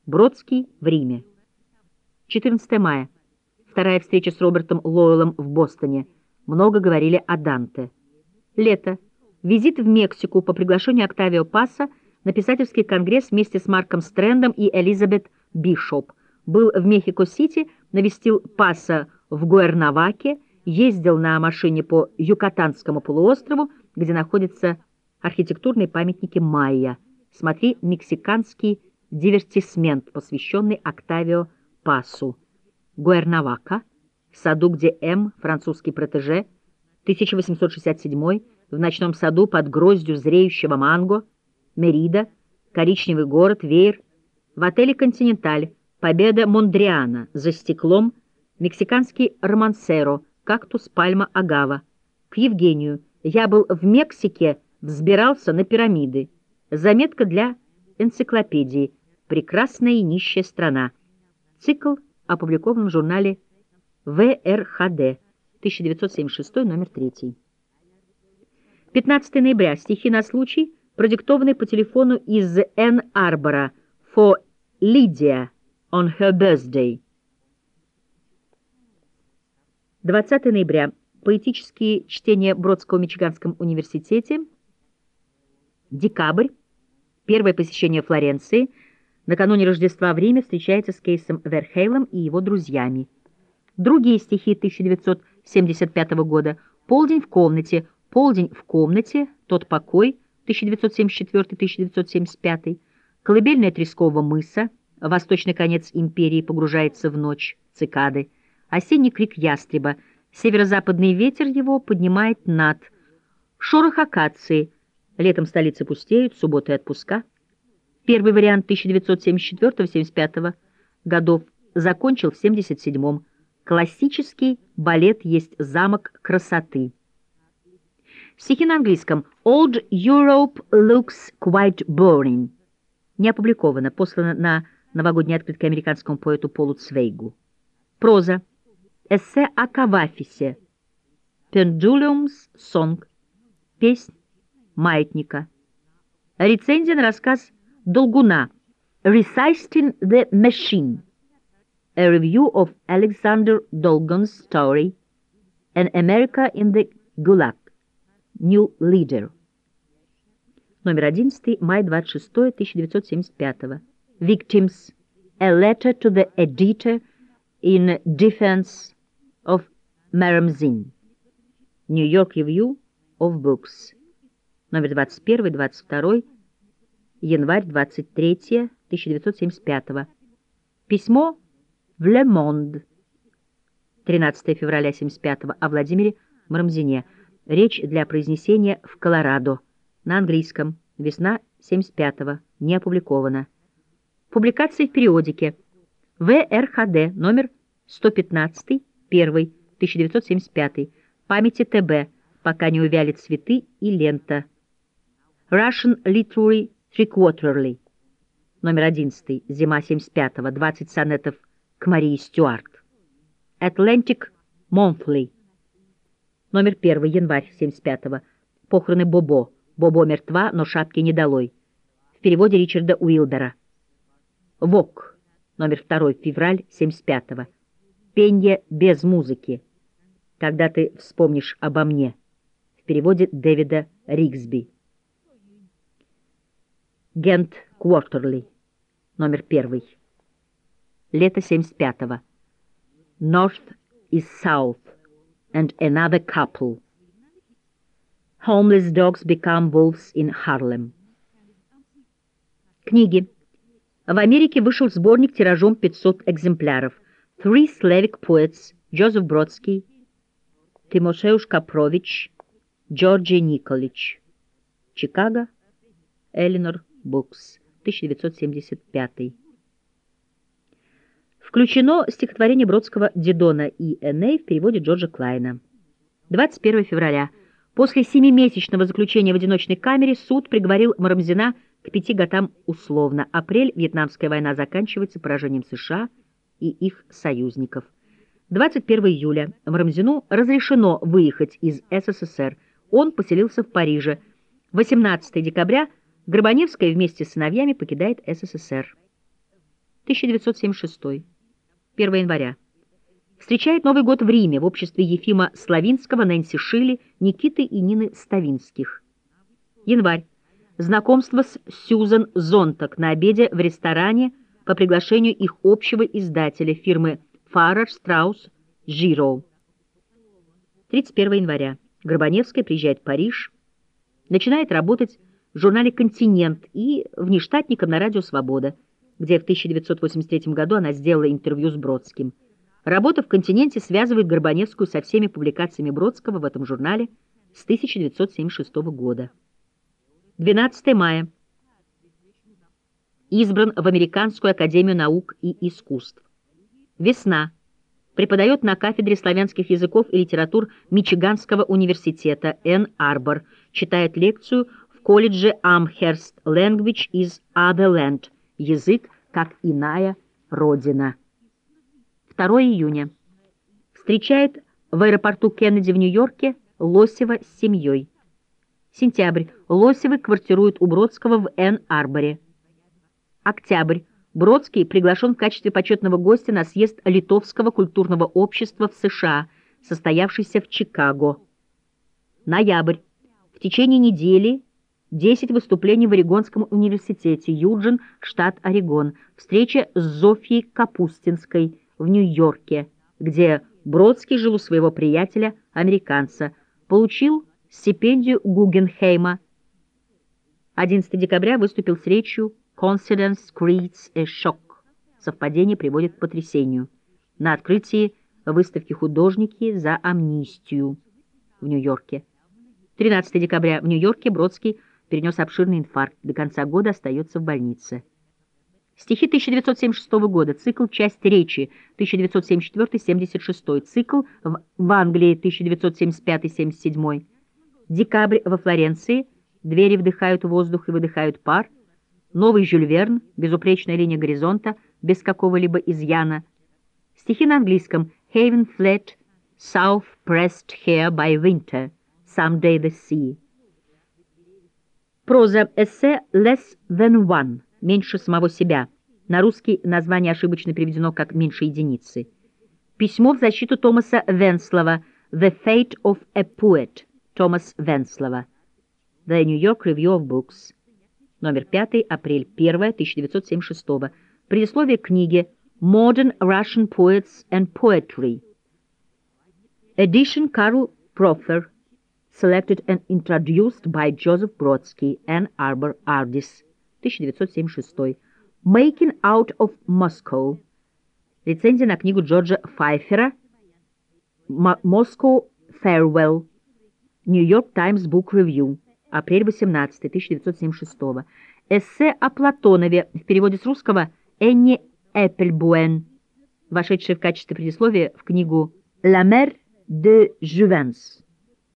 Бродский в Риме. 14 мая. Вторая встреча с Робертом Лоуэллом в Бостоне. Много говорили о Данте. Лето. Визит в Мексику по приглашению Октавио Паса на писательский конгресс вместе с Марком Стрэндом и Элизабет Бишоп. Был в Мехико-Сити, навестил Паса в Гуэрнаваке, ездил на машине по Юкатанскому полуострову, где находятся архитектурные памятники майя. Смотри «Мексиканский дивертисмент», посвященный Октавио Пасу. Гуэрнавака, саду, где М, французский протеже, 1867 в ночном саду под гроздью зреющего манго, Мерида, коричневый город, веер, в отеле «Континенталь», победа Мондриана, за стеклом, мексиканский романсеро, кактус пальма агава. К Евгению. Я был в Мексике, взбирался на пирамиды. Заметка для энциклопедии. Прекрасная и нищая страна. Цикл опубликован в журнале ВРХД, 1976, номер 3. 15 ноября. Стихи на случай, продиктованные по телефону из Эн-Арбора. For Lydia on her birthday. 20 ноября. Поэтические чтения Бродского в Мичиганском университете. Декабрь. Первое посещение Флоренции. Накануне Рождества в Риме встречается с Кейсом Верхейлом и его друзьями. Другие стихи 1975 года. Полдень в комнате. Полдень в комнате. Тот покой. 1974-1975. Колыбельная Трескового мыса. Восточный конец империи погружается в ночь. Цикады. Осенний крик ястреба. Северо-западный ветер его поднимает над. Шорох акации. Летом столицы пустеют, субботы отпуска. Первый вариант 1974-75 годов закончил в 77-м. Классический балет есть замок красоты. Стихи на английском. Old Europe looks quite boring. Не опубликовано, послано на новогодней открытке американскому поэту Полу Цвейгу. Проза. Эссе о Кавафисе. Pendulum's Song. Песнь маятника. Рецензия на рассказ Долгуна. Resisting the Machine. A review of Alexander Dolgon's story. An America in the Gulag. New Leader. Номер 11, май 26, 1975. Victims. A letter to the editor in defense of Maramzin. New York Review of Books. Номер 21, 22, январь 23, 1975. Письмо в Le Monde. 13 февраля 75 о Владимире Марамзине. Речь для произнесения в Колорадо. На английском. Весна 75-го. Не опубликована. Публикации в периодике. ВРХД. Номер 115. 1. 1975. Памяти ТБ. Пока не увяли цветы и лента. Russian Literary Three-Quarterly. Номер 11. Зима 75-го. 20 сонетов к Марии Стюарт. Atlantic Monthly. Номер 1. Январь 75-го. Похороны Бобо. Бобо мертва, но шапки не долой. В переводе Ричарда Уилбера. ВОК. Номер 2. Февраль 75-го. Пенье без музыки. Когда ты вспомнишь обо мне. В переводе Дэвида Ригсби. Гент Квартерли. Номер 1. Лето 75-го. North is South and another couple. Homeless dogs become wolves in Harlem. Книги. В Америке вышел сборник тиражом 500 экземпляров. Three Slavic Poets. Джозеф Бродский. Тимошеуш Капрович. Джорджи Николич. Чикаго, Эллинор Букс, 1975. Включено стихотворение Бродского «Дидона и Эней» в переводе Джорджа Клайна. 21 февраля. После семимесячного заключения в одиночной камере суд приговорил Марамзина к пяти годам условно. Апрель. Вьетнамская война заканчивается поражением США и их союзников. 21 июля. Марамзину разрешено выехать из СССР. Он поселился в Париже. 18 декабря Горбаневская вместе с сыновьями покидает СССР. 1976. 1 января. Встречает Новый год в Риме в обществе Ефима Славинского, Нэнси Шилли, Никиты и Нины Ставинских. Январь. Знакомство с Сьюзан Зонтак на обеде в ресторане по приглашению их общего издателя фирмы Фаррер Страус Жироу. 31 января. Горбаневская приезжает в Париж, начинает работать в журнале «Континент» и внештатником на радио «Свобода», где в 1983 году она сделала интервью с Бродским. Работа в «Континенте» связывает Горбаневскую со всеми публикациями Бродского в этом журнале с 1976 года. 12 мая. Избран в Американскую академию наук и искусств. Весна преподает на кафедре славянских языков и литератур Мичиганского университета Энн-Арбор, читает лекцию в колледже Amherst Language is Other Land, язык как иная родина. 2 июня. Встречает в аэропорту Кеннеди в Нью-Йорке Лосева с семьей. Сентябрь. Лосевы квартируют у Бродского в Энн-Арборе. Октябрь. Бродский приглашен в качестве почетного гостя на съезд Литовского культурного общества в США, состоявшийся в Чикаго. Ноябрь. В течение недели 10 выступлений в Орегонском университете, Юджин, штат Орегон. Встреча с Зофией Капустинской в Нью-Йорке, где Бродский жил у своего приятеля, американца. Получил стипендию Гугенхейма. 11 декабря выступил с речью Coincidence creates a shock. Совпадение приводит к потрясению. На открытии выставки «Художники за амнистию» в Нью-Йорке. 13 декабря в Нью-Йорке Бродский перенес обширный инфаркт. До конца года остается в больнице. Стихи 1976 года, цикл «Часть речи» 1974-76, цикл в Англии 1975-77, декабрь во Флоренции, двери вдыхают воздух и выдыхают пар, Новый Жюль Верн, безупречная линия горизонта, без какого-либо изъяна. Стихи на английском Haven Flat, South Pressed Here by Winter, Someday the Sea. Проза эссе Less Than One, меньше самого себя. На русский название ошибочно переведено как «меньше единицы». Письмо в защиту Томаса Венслова The Fate of a Poet, Томас Венслова. The New York Review of Books, номер 5, апрель 1, 1976 Предисловие книги Modern Russian Poets and Poetry. Edition Karl Profer, selected and introduced by Joseph Brodsky, Ann Arbor Ardis, 1976. Making Out of Moscow. Рецензия на книгу Джорджа Файфера Moscow Farewell. New York Times Book Review апрель 18, 1976 Эссе о Платонове в переводе с русского Энни Эппельбуэн, вошедшее в качестве предисловия в книгу «La mer de Juvens».